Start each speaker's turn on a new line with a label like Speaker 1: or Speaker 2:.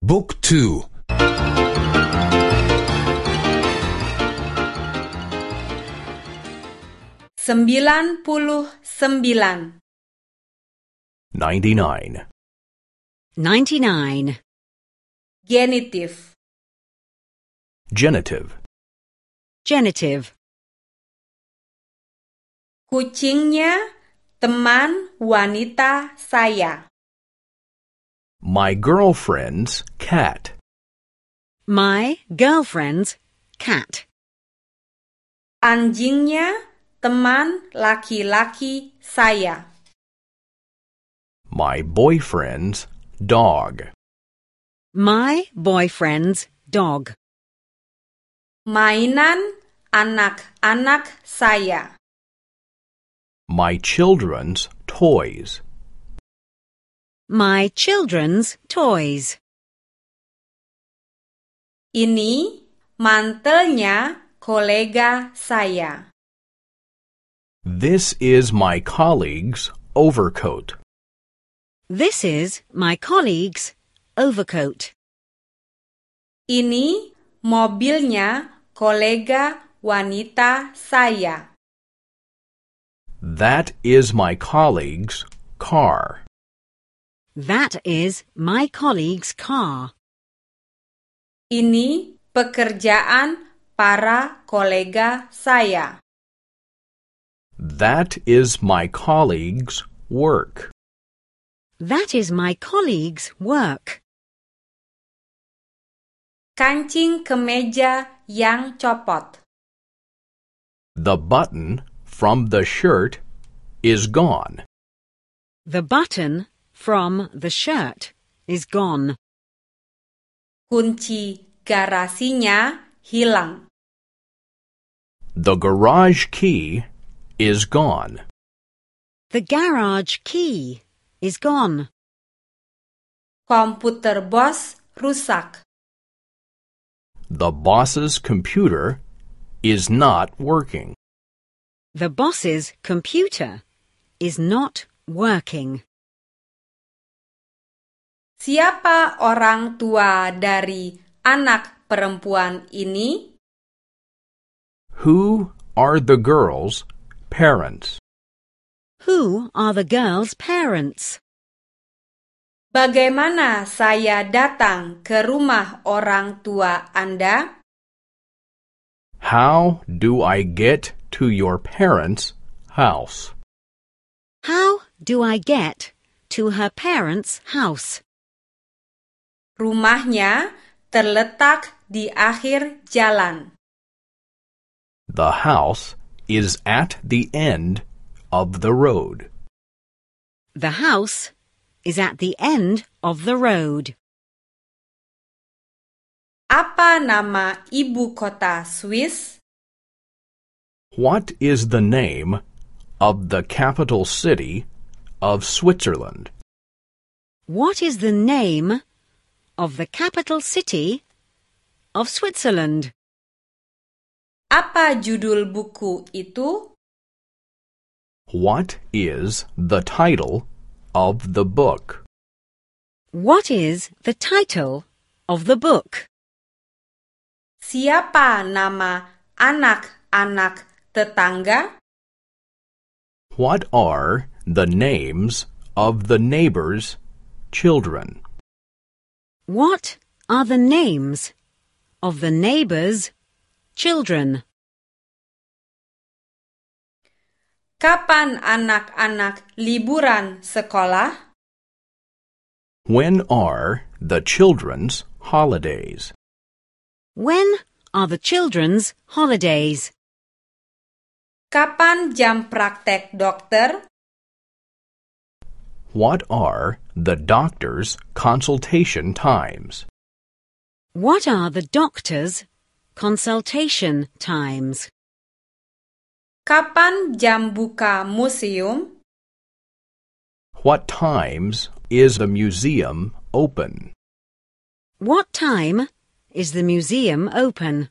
Speaker 1: Book 2
Speaker 2: Sembilan
Speaker 3: 99
Speaker 4: 99
Speaker 2: genitive.
Speaker 3: Genitive.
Speaker 4: Genitive.
Speaker 2: Kucingnya teman wanita saya.
Speaker 3: My girlfriend's cat.
Speaker 4: My girlfriend's cat.
Speaker 2: Anjingnya teman laki-laki saya.
Speaker 3: My boyfriend's dog.
Speaker 4: My boyfriend's dog.
Speaker 2: Mainan anak-anak saya.
Speaker 3: My children's toys.
Speaker 4: My children's toys.
Speaker 2: Ini mantelnya kolega saya.
Speaker 3: This is my colleague's overcoat.
Speaker 4: This is my colleague's overcoat.
Speaker 2: Ini mobilnya kolega wanita saya.
Speaker 3: That is my colleague's car.
Speaker 4: That is my colleague's car.
Speaker 2: Ini pekerjaan para kolega saya.
Speaker 3: That is my colleague's work.
Speaker 4: That is my colleague's work.
Speaker 2: Kancing kemeja yang copot.
Speaker 3: The button from the shirt is gone.
Speaker 4: The button from the shirt is gone.
Speaker 2: Kunci garasinya hilang.
Speaker 3: The garage key is gone.
Speaker 4: The garage key is gone.
Speaker 2: Komputer bos rusak.
Speaker 3: The boss's computer is not working.
Speaker 4: The boss's computer is not working.
Speaker 2: Siapa orang tua dari anak perempuan ini?
Speaker 3: Who are the girl's parents?
Speaker 4: Who are the girl's parents?
Speaker 2: Bagaimana saya datang ke rumah orang tua Anda?
Speaker 3: How do I get to your parents' house?
Speaker 4: How do I get to her parents' house?
Speaker 2: Rumahnya terletak di akhir jalan.
Speaker 3: The house is at the end of the road.
Speaker 4: The house is at the end of the road.
Speaker 2: Apa nama ibu kota Swiss?
Speaker 3: What is the name of the capital city of Switzerland?
Speaker 4: What is the name of the capital city of Switzerland?
Speaker 2: Apa judul buku itu?
Speaker 3: What is the title of the book?
Speaker 4: What is the title of the book?
Speaker 2: Siapa nama anak-anak tetangga?
Speaker 3: What are the names of the neighbors' children?
Speaker 4: What are the names of the neighbors' children?
Speaker 2: Kapan anak-anak liburan sekolah?
Speaker 3: When are the children's holidays?
Speaker 4: When are the children's holidays?
Speaker 2: Kapan jam praktek dokter?
Speaker 3: What are the doctor's consultation times?
Speaker 4: What are the doctor's consultation times?
Speaker 2: Kapan jam buka museum?
Speaker 3: What times is the museum open?
Speaker 4: What time is the museum open?